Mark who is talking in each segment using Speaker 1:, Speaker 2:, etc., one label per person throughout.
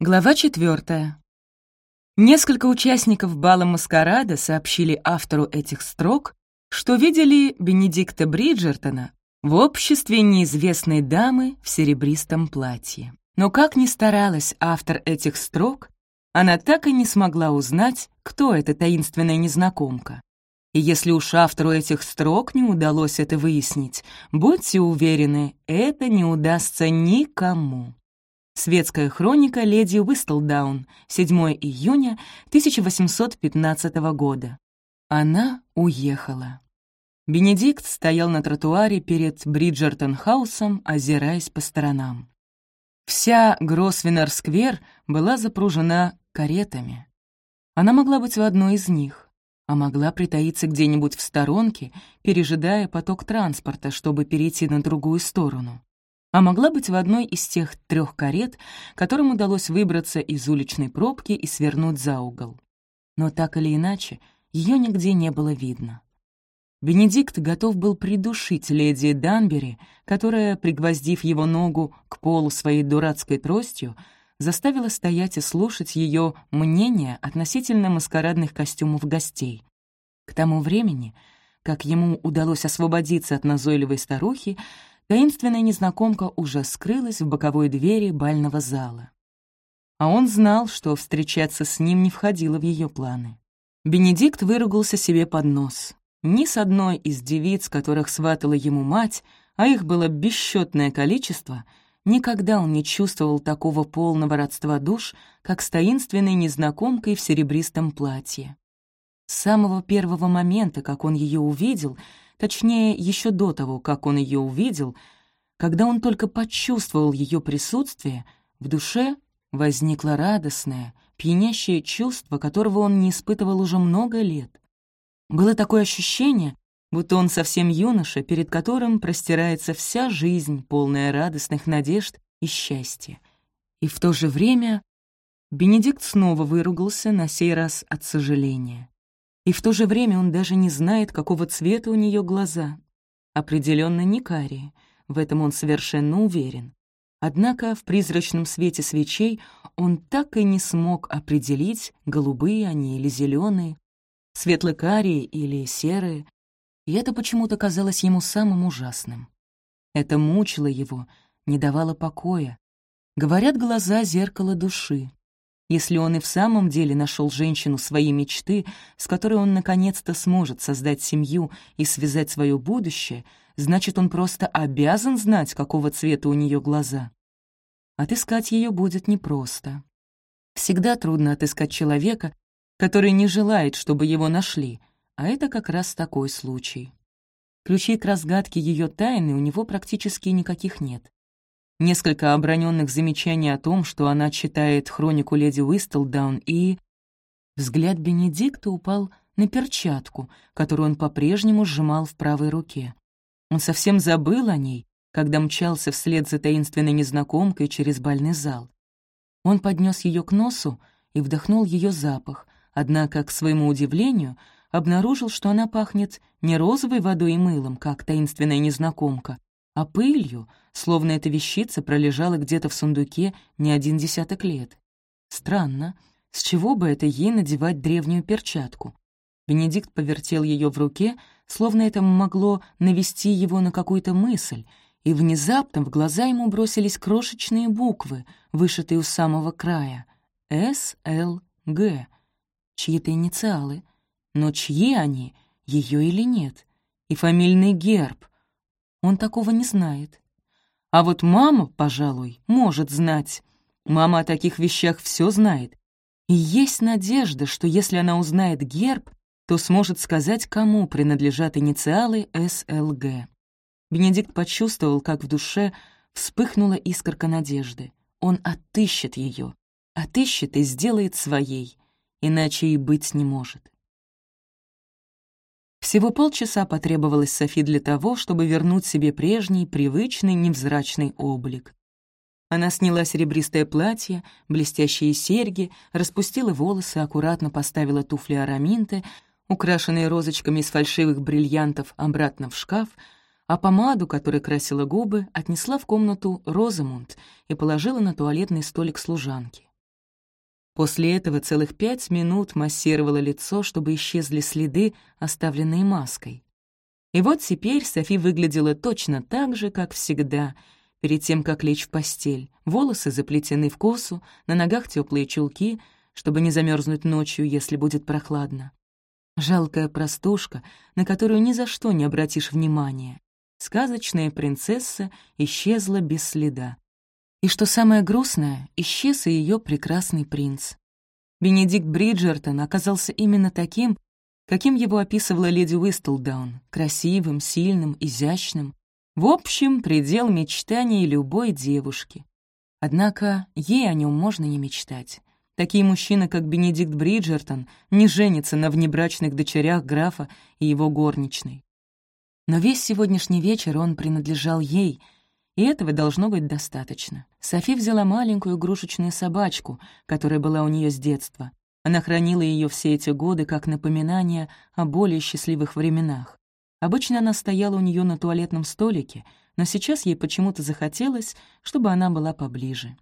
Speaker 1: Глава четвертая. Несколько участников бала маскарада сообщили автору этих строк, что видели Бенедикта Бриджертона в обществе неизвестной дамы в серебристом платье. Но как ни старалась автор этих строк, она так и не смогла узнать, кто эта таинственная незнакомка. И если уж автору этих строк не удалось это выяснить, будьте уверены, это не удастся никому. Светская хроника леди Уистлдаун, 7 июня 1815 года. Она уехала. Бенедикт стоял на тротуаре перед Бриджертон-хаусом, озираясь по сторонам. Вся Гросвеннер-сквер была запружена каретами. Она могла быть в одной из них, а могла притаиться где-нибудь в сторонке, пережидая поток транспорта, чтобы перейти на другую сторону а могла быть в одной из тех трех карет, которым удалось выбраться из уличной пробки и свернуть за угол. Но так или иначе, ее нигде не было видно. Бенедикт готов был придушить леди Данбери, которая, пригвоздив его ногу к полу своей дурацкой тростью, заставила стоять и слушать ее мнение относительно маскарадных костюмов гостей. К тому времени, как ему удалось освободиться от назойливой старухи, Таинственная незнакомка уже скрылась в боковой двери бального зала. А он знал, что встречаться с ним не входило в ее планы. Бенедикт выругался себе под нос. Ни с одной из девиц, которых сватала ему мать, а их было бесчетное количество, никогда он не чувствовал такого полного родства душ, как с таинственной незнакомкой в серебристом платье. С самого первого момента, как он ее увидел — точнее, еще до того, как он ее увидел, когда он только почувствовал ее присутствие, в душе возникло радостное, пьянящее чувство, которого он не испытывал уже много лет. Было такое ощущение, будто он совсем юноша, перед которым простирается вся жизнь, полная радостных надежд и счастья. И в то же время Бенедикт снова выругался, на сей раз от сожаления. И в то же время он даже не знает, какого цвета у нее глаза. Определенно не карие, в этом он совершенно уверен. Однако в призрачном свете свечей он так и не смог определить, голубые они или зеленые, светло-карие или серые, и это почему-то казалось ему самым ужасным. Это мучило его, не давало покоя. Говорят, глаза — зеркало души. Если он и в самом деле нашел женщину своей мечты, с которой он наконец-то сможет создать семью и связать свое будущее, значит, он просто обязан знать, какого цвета у нее глаза. Отыскать ее будет непросто. Всегда трудно отыскать человека, который не желает, чтобы его нашли, а это как раз такой случай. Ключей к разгадке ее тайны у него практически никаких нет несколько оброненных замечаний о том, что она читает хронику леди Уистлдаун, и... Взгляд Бенедикта упал на перчатку, которую он по-прежнему сжимал в правой руке. Он совсем забыл о ней, когда мчался вслед за таинственной незнакомкой через бальный зал. Он поднес ее к носу и вдохнул ее запах, однако, к своему удивлению, обнаружил, что она пахнет не розовой водой и мылом, как таинственная незнакомка, а пылью, словно эта вещица пролежала где-то в сундуке не один десяток лет. Странно, с чего бы это ей надевать древнюю перчатку? Бенедикт повертел ее в руке, словно это могло навести его на какую-то мысль, и внезапно в глаза ему бросились крошечные буквы, вышитые у самого края. «С-Л-Г». Чьи-то инициалы. Но чьи они, ее или нет? И фамильный герб, он такого не знает. А вот мама, пожалуй, может знать. Мама о таких вещах все знает. И есть надежда, что если она узнает герб, то сможет сказать, кому принадлежат инициалы СЛГ. Бенедикт почувствовал, как в душе вспыхнула искорка надежды. Он отыщет ее, отыщет и сделает своей, иначе и быть не может. Всего полчаса потребовалось Софи для того, чтобы вернуть себе прежний, привычный, невзрачный облик. Она сняла серебристое платье, блестящие серьги, распустила волосы, аккуратно поставила туфли араминты, украшенные розочками из фальшивых бриллиантов, обратно в шкаф, а помаду, которой красила губы, отнесла в комнату Розамунд и положила на туалетный столик служанки. После этого целых пять минут массировала лицо, чтобы исчезли следы, оставленные маской. И вот теперь Софи выглядела точно так же, как всегда, перед тем, как лечь в постель. Волосы заплетены в косу, на ногах теплые чулки, чтобы не замерзнуть ночью, если будет прохладно. Жалкая простушка, на которую ни за что не обратишь внимания. Сказочная принцесса исчезла без следа. И что самое грустное, исчез и ее прекрасный принц. Бенедикт Бриджертон оказался именно таким, каким его описывала леди Уистлдаун, красивым, сильным, изящным. В общем, предел мечтаний любой девушки. Однако ей о нем можно не мечтать. Такие мужчины, как Бенедикт Бриджертон, не женятся на внебрачных дочерях графа и его горничной. Но весь сегодняшний вечер он принадлежал ей, и этого должно быть достаточно. Софи взяла маленькую игрушечную собачку, которая была у нее с детства. Она хранила ее все эти годы как напоминание о более счастливых временах. Обычно она стояла у нее на туалетном столике, но сейчас ей почему-то захотелось, чтобы она была поближе.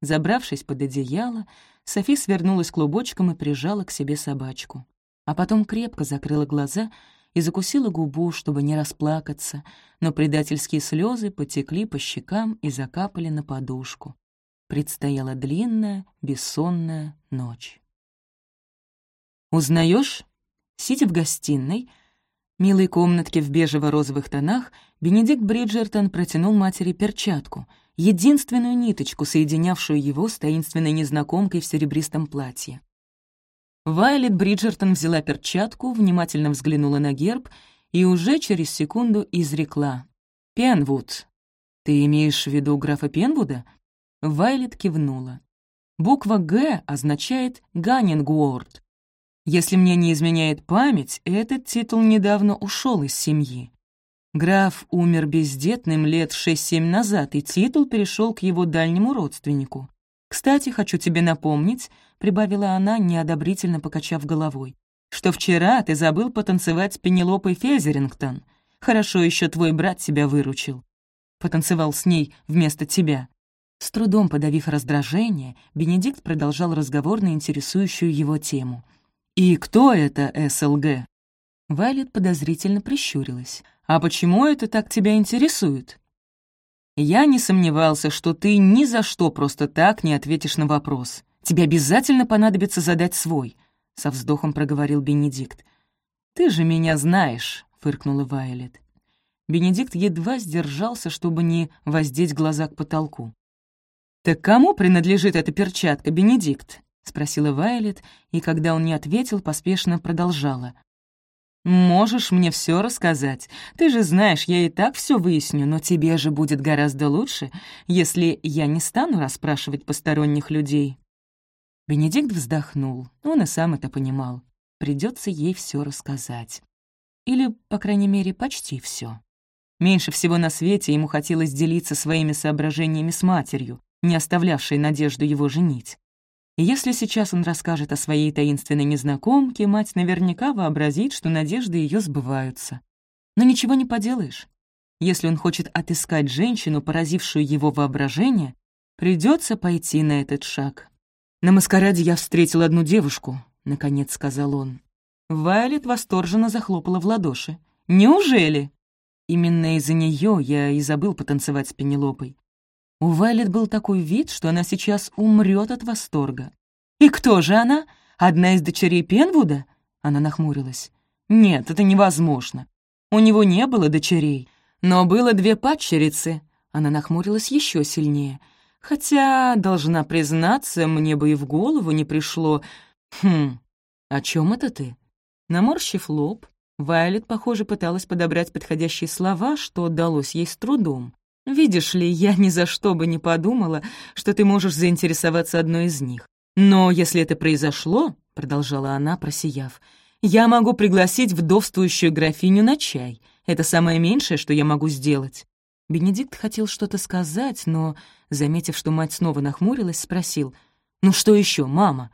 Speaker 1: Забравшись под одеяло, Софи свернулась клубочком и прижала к себе собачку. А потом крепко закрыла глаза и закусила губу, чтобы не расплакаться, но предательские слезы потекли по щекам и закапали на подушку. Предстояла длинная, бессонная ночь. «Узнаешь?» Сидя в гостиной, милой комнатке в бежево-розовых тонах, Бенедикт Бриджертон протянул матери перчатку — единственную ниточку, соединявшую его с таинственной незнакомкой в серебристом платье. Вайлет Бриджертон взяла перчатку, внимательно взглянула на герб и уже через секунду изрекла. «Пенвуд. Ты имеешь в виду графа Пенвуда?» Вайлет кивнула. Буква «Г» означает «Ганнингуорд». Если мне не изменяет память, этот титул недавно ушел из семьи. Граф умер бездетным лет шесть-семь назад, и титул перешел к его дальнему родственнику. «Кстати, хочу тебе напомнить», — прибавила она, неодобрительно покачав головой, «что вчера ты забыл потанцевать с Пенелопой Фезерингтон. Хорошо еще твой брат тебя выручил. Потанцевал с ней вместо тебя». С трудом подавив раздражение, Бенедикт продолжал разговор на интересующую его тему. «И кто это СЛГ?» Вайлет подозрительно прищурилась. «А почему это так тебя интересует?» «Я не сомневался, что ты ни за что просто так не ответишь на вопрос. Тебе обязательно понадобится задать свой», — со вздохом проговорил Бенедикт. «Ты же меня знаешь», — фыркнула Вайлет. Бенедикт едва сдержался, чтобы не воздеть глаза к потолку. «Так кому принадлежит эта перчатка, Бенедикт?» — спросила Вайлет, и когда он не ответил, поспешно продолжала. «Можешь мне все рассказать. Ты же знаешь, я и так все выясню, но тебе же будет гораздо лучше, если я не стану расспрашивать посторонних людей». Бенедикт вздохнул. Он и сам это понимал. Придется ей все рассказать. Или, по крайней мере, почти все. Меньше всего на свете ему хотелось делиться своими соображениями с матерью, не оставлявшей надежду его женить. И если сейчас он расскажет о своей таинственной незнакомке, мать наверняка вообразит, что надежды ее сбываются. Но ничего не поделаешь. Если он хочет отыскать женщину, поразившую его воображение, придется пойти на этот шаг. «На маскараде я встретил одну девушку», — наконец сказал он. Вайлет восторженно захлопала в ладоши. «Неужели?» Именно из-за нее я и забыл потанцевать с Пенелопой. У Вайлет был такой вид, что она сейчас умрет от восторга. «И кто же она? Одна из дочерей Пенвуда?» Она нахмурилась. «Нет, это невозможно. У него не было дочерей, но было две падчерицы». Она нахмурилась еще сильнее. «Хотя, должна признаться, мне бы и в голову не пришло...» «Хм, о чем это ты?» Наморщив лоб, Вайлет, похоже, пыталась подобрать подходящие слова, что далось ей с трудом. Видишь ли, я ни за что бы не подумала, что ты можешь заинтересоваться одной из них. Но если это произошло, — продолжала она, просияв, — я могу пригласить вдовствующую графиню на чай. Это самое меньшее, что я могу сделать». Бенедикт хотел что-то сказать, но, заметив, что мать снова нахмурилась, спросил, «Ну что еще, мама?»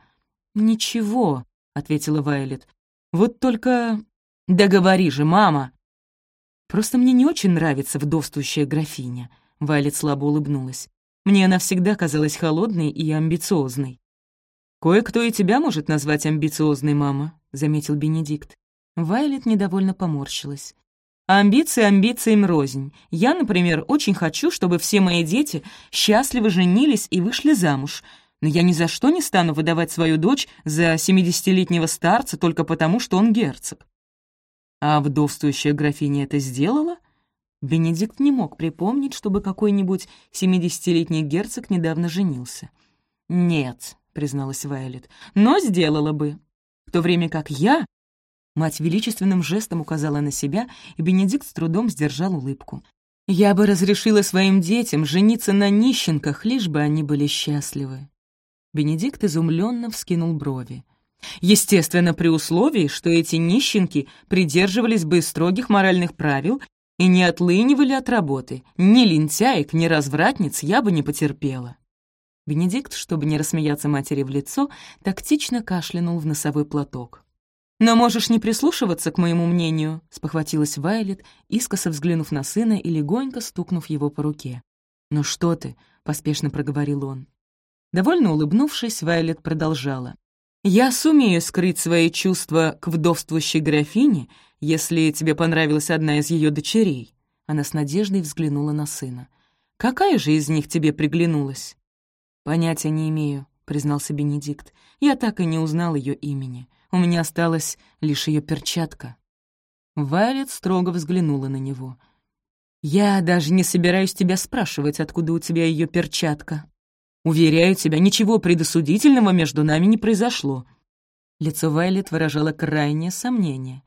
Speaker 1: «Ничего», — ответила Вайлет. «Вот только...» «Да говори же, мама!» Просто мне не очень нравится вдовствующая графиня». Вайлет слабо улыбнулась. «Мне она всегда казалась холодной и амбициозной». «Кое-кто и тебя может назвать амбициозной, мама», — заметил Бенедикт. Вайлет недовольно поморщилась. А амбиции амбициям рознь. Я, например, очень хочу, чтобы все мои дети счастливо женились и вышли замуж, но я ни за что не стану выдавать свою дочь за семидесятилетнего старца только потому, что он герцог. А вдовствующая графиня это сделала? Бенедикт не мог припомнить, чтобы какой-нибудь семидесятилетний герцог недавно женился. «Нет», — призналась Вайлет, — «но сделала бы. В то время как я...» Мать величественным жестом указала на себя, и Бенедикт с трудом сдержал улыбку. «Я бы разрешила своим детям жениться на нищенках, лишь бы они были счастливы». Бенедикт изумленно вскинул брови. Естественно, при условии, что эти нищенки придерживались бы строгих моральных правил и не отлынивали от работы. Ни лентяек, ни развратниц я бы не потерпела. Бенедикт, чтобы не рассмеяться матери в лицо, тактично кашлянул в носовой платок. «Но можешь не прислушиваться к моему мнению», — спохватилась Вайлет, искоса взглянув на сына и легонько стукнув его по руке. «Ну что ты?» — поспешно проговорил он. Довольно улыбнувшись, Вайлет продолжала. «Я сумею скрыть свои чувства к вдовствующей графине, если тебе понравилась одна из ее дочерей». Она с надеждой взглянула на сына. «Какая же из них тебе приглянулась?» «Понятия не имею», — признался Бенедикт. «Я так и не узнал ее имени. У меня осталась лишь ее перчатка». Вайлет строго взглянула на него. «Я даже не собираюсь тебя спрашивать, откуда у тебя ее перчатка», Уверяю тебя, ничего предосудительного между нами не произошло». Лицо Вайлет выражало крайнее сомнение.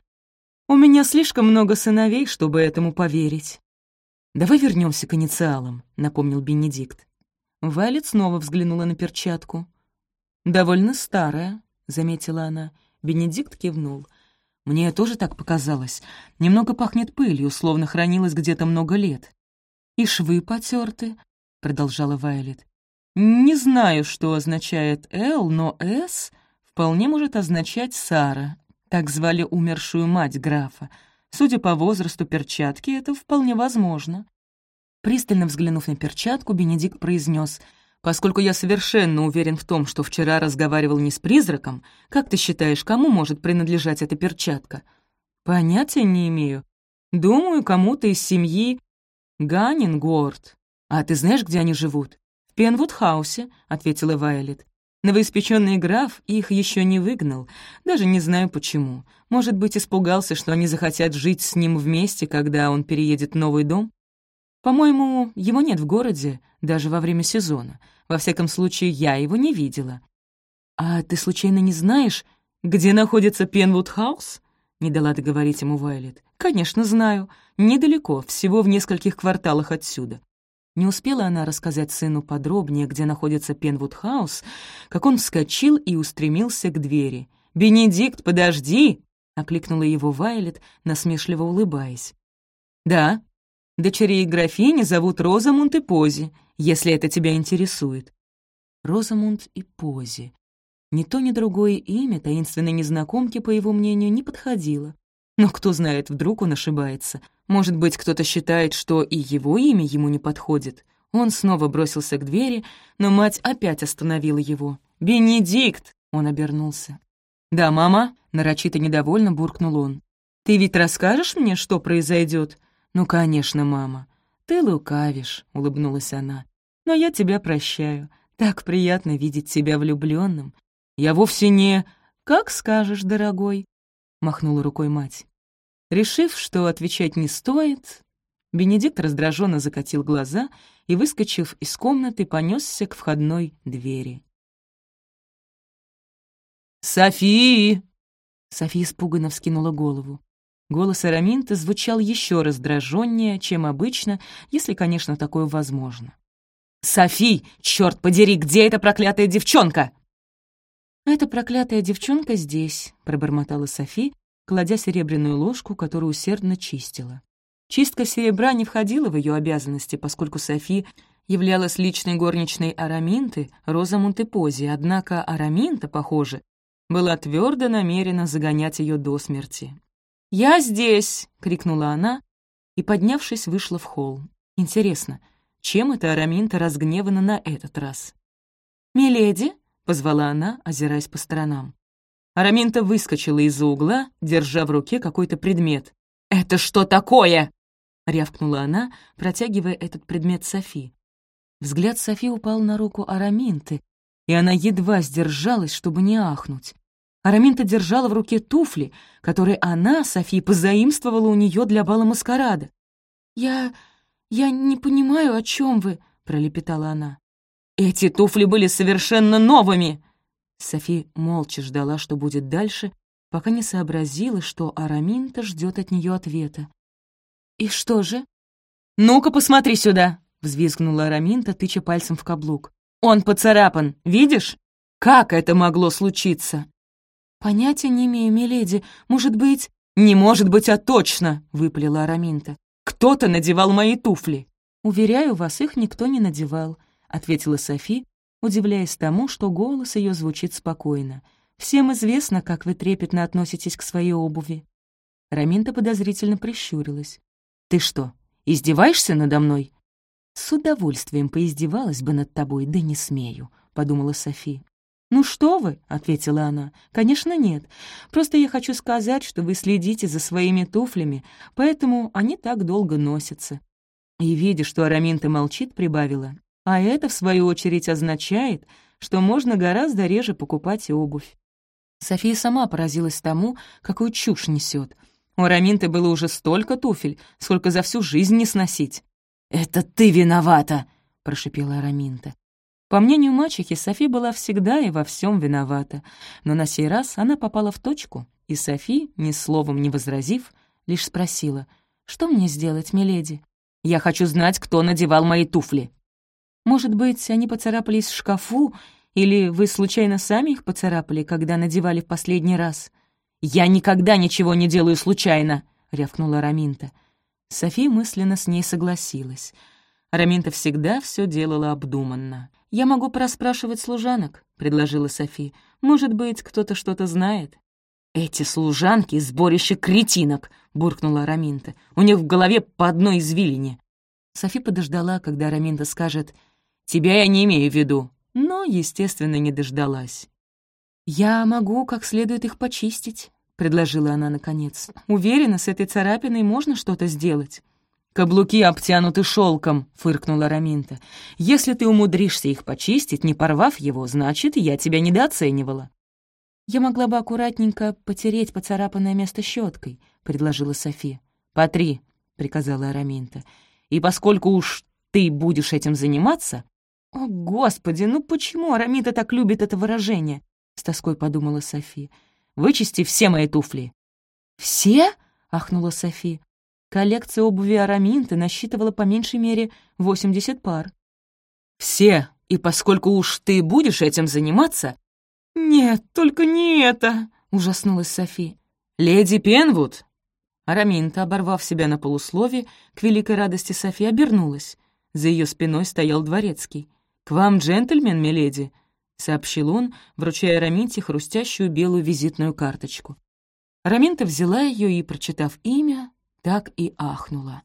Speaker 1: «У меня слишком много сыновей, чтобы этому поверить». «Давай вернемся к инициалам», — напомнил Бенедикт. Вайлет снова взглянула на перчатку. «Довольно старая», — заметила она. Бенедикт кивнул. «Мне тоже так показалось. Немного пахнет пылью, словно хранилась где-то много лет». «И швы потерты», — продолжала Вайлет. Не знаю, что означает «Л», но «С» вполне может означать «Сара». Так звали умершую мать графа. Судя по возрасту перчатки, это вполне возможно. Пристально взглянув на перчатку, Бенедикт произнес, «Поскольку я совершенно уверен в том, что вчера разговаривал не с призраком, как ты считаешь, кому может принадлежать эта перчатка?» «Понятия не имею. Думаю, кому-то из семьи Ганнингуорд. А ты знаешь, где они живут?» «В Пенвуд-хаусе», — ответила Вайлет. Новоиспеченный граф их еще не выгнал, даже не знаю почему. Может быть, испугался, что они захотят жить с ним вместе, когда он переедет в новый дом? По-моему, его нет в городе, даже во время сезона. Во всяком случае, я его не видела. «А ты случайно не знаешь, где находится Пенвуд-хаус?» — не дала договорить ему Вайлет. «Конечно, знаю. Недалеко, всего в нескольких кварталах отсюда. Не успела она рассказать сыну подробнее, где находится Пенвуд-хаус, как он вскочил и устремился к двери. «Бенедикт, подожди!» — окликнула его Вайлет, насмешливо улыбаясь. «Да, дочерей графини зовут Розамунд и Пози, если это тебя интересует». Розамунд и Пози. Ни то, ни другое имя таинственной незнакомки, по его мнению, не подходило. Но кто знает, вдруг он ошибается. Может быть, кто-то считает, что и его имя ему не подходит. Он снова бросился к двери, но мать опять остановила его. «Бенедикт!» — он обернулся. «Да, мама?» — нарочито недовольно буркнул он. «Ты ведь расскажешь мне, что произойдет? «Ну, конечно, мама». «Ты лукавишь», — улыбнулась она. «Но я тебя прощаю. Так приятно видеть тебя влюбленным. Я вовсе не...» «Как скажешь, дорогой», — махнула рукой мать. Решив, что отвечать не стоит, Бенедикт раздраженно закатил глаза и, выскочив из комнаты, понесся к входной двери. «Софи!» Софи испуганно вскинула голову. Голос Араминта звучал еще раздраженнее, чем обычно, если, конечно, такое возможно. «Софи! Черт подери, где эта проклятая девчонка?» «Эта проклятая девчонка здесь», — пробормотала Софи, кладя серебряную ложку, которую усердно чистила. Чистка серебра не входила в ее обязанности, поскольку Софи являлась личной горничной Араминты, Роза Монтепози, однако Араминта, похоже, была твердо намерена загонять ее до смерти. «Я здесь!» — крикнула она и, поднявшись, вышла в холл. Интересно, чем это Араминта разгневана на этот раз? «Миледи?» — позвала она, озираясь по сторонам. Араминта выскочила из-за угла, держа в руке какой-то предмет. «Это что такое?» — рявкнула она, протягивая этот предмет Софи. Взгляд Софи упал на руку Араминты, и она едва сдержалась, чтобы не ахнуть. Араминта держала в руке туфли, которые она, Софи, позаимствовала у нее для бала маскарада. «Я... я не понимаю, о чем вы», — пролепетала она. «Эти туфли были совершенно новыми!» Софи молча ждала, что будет дальше, пока не сообразила, что Араминта ждет от нее ответа. «И что же?» «Ну-ка, посмотри сюда!» — взвизгнула Араминта, тыча пальцем в каблук. «Он поцарапан, видишь? Как это могло случиться?» «Понятия не имею, миледи. Может быть...» «Не может быть, а точно!» — выпалила Араминта. «Кто-то надевал мои туфли!» «Уверяю вас, их никто не надевал», — ответила Софи, удивляясь тому, что голос ее звучит спокойно. «Всем известно, как вы трепетно относитесь к своей обуви». Раминта подозрительно прищурилась. «Ты что, издеваешься надо мной?» «С удовольствием поиздевалась бы над тобой, да не смею», — подумала Софи. «Ну что вы?» — ответила она. «Конечно нет. Просто я хочу сказать, что вы следите за своими туфлями, поэтому они так долго носятся». И, видя, что Араминта молчит, прибавила. «А это, в свою очередь, означает, что можно гораздо реже покупать обувь». София сама поразилась тому, какую чушь несет. У Араминты было уже столько туфель, сколько за всю жизнь не сносить. «Это ты виновата!» — прошипела Араминта. По мнению мачехи, Софи была всегда и во всем виновата, но на сей раз она попала в точку, и Софи, ни словом не возразив, лишь спросила, «Что мне сделать, миледи?» «Я хочу знать, кто надевал мои туфли». «Может быть, они поцарапались в шкафу, или вы случайно сами их поцарапали, когда надевали в последний раз?» «Я никогда ничего не делаю случайно!» — рявкнула Раминта. Софи мысленно с ней согласилась. Раминта всегда все делала обдуманно. «Я могу проспрашивать служанок», — предложила Софи. «Может быть, кто-то что-то знает». «Эти служанки — сборище кретинок», — буркнула Раминта. «У них в голове по одной извилине». Софи подождала, когда Раминта скажет «Тебя я не имею в виду», но, естественно, не дождалась. «Я могу как следует их почистить», — предложила она наконец. «Уверена, с этой царапиной можно что-то сделать». «Каблуки обтянуты шелком», — фыркнула Раминта. «Если ты умудришься их почистить, не порвав его, значит, я тебя недооценивала». «Я могла бы аккуратненько потереть поцарапанное место щеткой», — предложила Софи. «Потри», — приказала Араминта. «И поскольку уж ты будешь этим заниматься...» «О, Господи, ну почему Араминта так любит это выражение?» — с тоской подумала Софи. «Вычисти все мои туфли». «Все?» — ахнула Софи. Коллекция обуви Араминты насчитывала по меньшей мере 80 пар. «Все, и поскольку уж ты будешь этим заниматься...» «Нет, только не это!» — ужаснулась Софи. «Леди Пенвуд!» Араминта, оборвав себя на полуслове, к великой радости Софи обернулась. За ее спиной стоял дворецкий. «К вам джентльмен, миледи!» — сообщил он, вручая Араминте хрустящую белую визитную карточку. Араминта взяла ее и, прочитав имя, так и ахнула.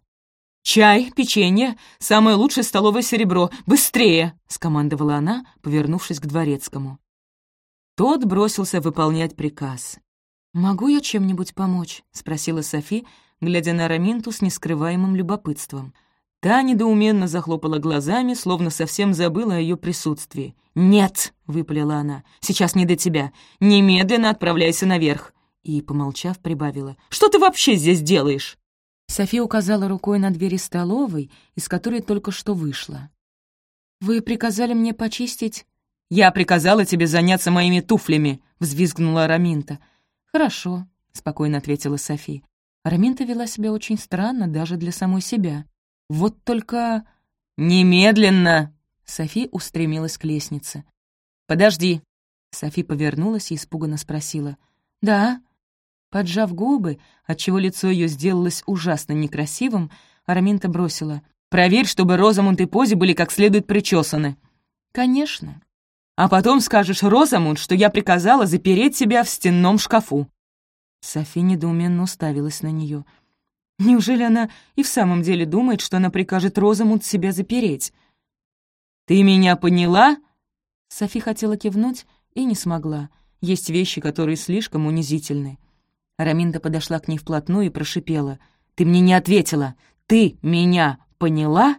Speaker 1: «Чай, печенье, самое лучшее столовое серебро! Быстрее!» — скомандовала она, повернувшись к дворецкому. Тот бросился выполнять приказ. «Могу я чем-нибудь помочь?» — спросила Софи, глядя на Раминту с нескрываемым любопытством. Та недоуменно захлопала глазами, словно совсем забыла о ее присутствии. «Нет!» — выпалила она. «Сейчас не до тебя. Немедленно отправляйся наверх!» И, помолчав, прибавила. «Что ты вообще здесь делаешь?» София указала рукой на двери столовой, из которой только что вышла. «Вы приказали мне почистить?» «Я приказала тебе заняться моими туфлями», — взвизгнула Раминта. «Хорошо», — спокойно ответила Софи. Раминта вела себя очень странно даже для самой себя. «Вот только...» «Немедленно!» Софи устремилась к лестнице. «Подожди!» Софи повернулась и испуганно спросила. «Да?» Поджав губы, отчего лицо ее сделалось ужасно некрасивым, Араминта бросила. «Проверь, чтобы Розамунд и Пози были как следует причесаны». «Конечно». «А потом скажешь Розамунд, что я приказала запереть себя в стенном шкафу». Софи недоуменно уставилась на нее. Неужели она и в самом деле думает, что она прикажет Розамунд себя запереть? «Ты меня поняла?» Софи хотела кивнуть и не смогла. Есть вещи, которые слишком унизительны. Раминда подошла к ней вплотную и прошипела. «Ты мне не ответила! Ты меня поняла?»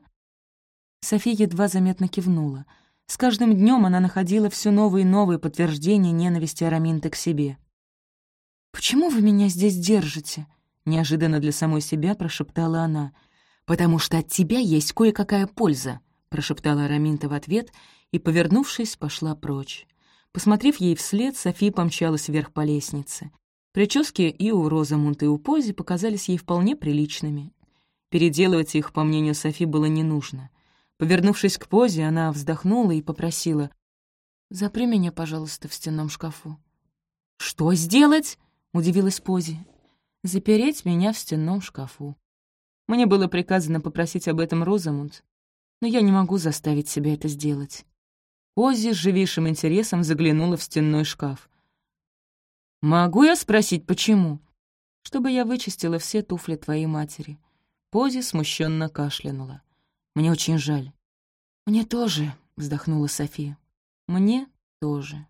Speaker 1: София едва заметно кивнула. С каждым днем она находила все новые и новые подтверждения ненависти Араминты к себе. «Почему вы меня здесь держите?» — неожиданно для самой себя прошептала она. «Потому что от тебя есть кое-какая польза», — прошептала Араминта в ответ и, повернувшись, пошла прочь. Посмотрев ей вслед, София помчалась вверх по лестнице. Прически и у Розамунта, и у Пози показались ей вполне приличными. Переделывать их, по мнению Софи, было не нужно. Повернувшись к Позе, она вздохнула и попросила «Запри меня, пожалуйста, в стенном шкафу». «Что сделать?» — удивилась Пози. «Запереть меня в стенном шкафу». Мне было приказано попросить об этом Розамунд, но я не могу заставить себя это сделать. Пози с живейшим интересом заглянула в стенной шкаф. «Могу я спросить, почему?» «Чтобы я вычистила все туфли твоей матери». Пози смущенно кашлянула. «Мне очень жаль». «Мне тоже», — вздохнула София. «Мне тоже».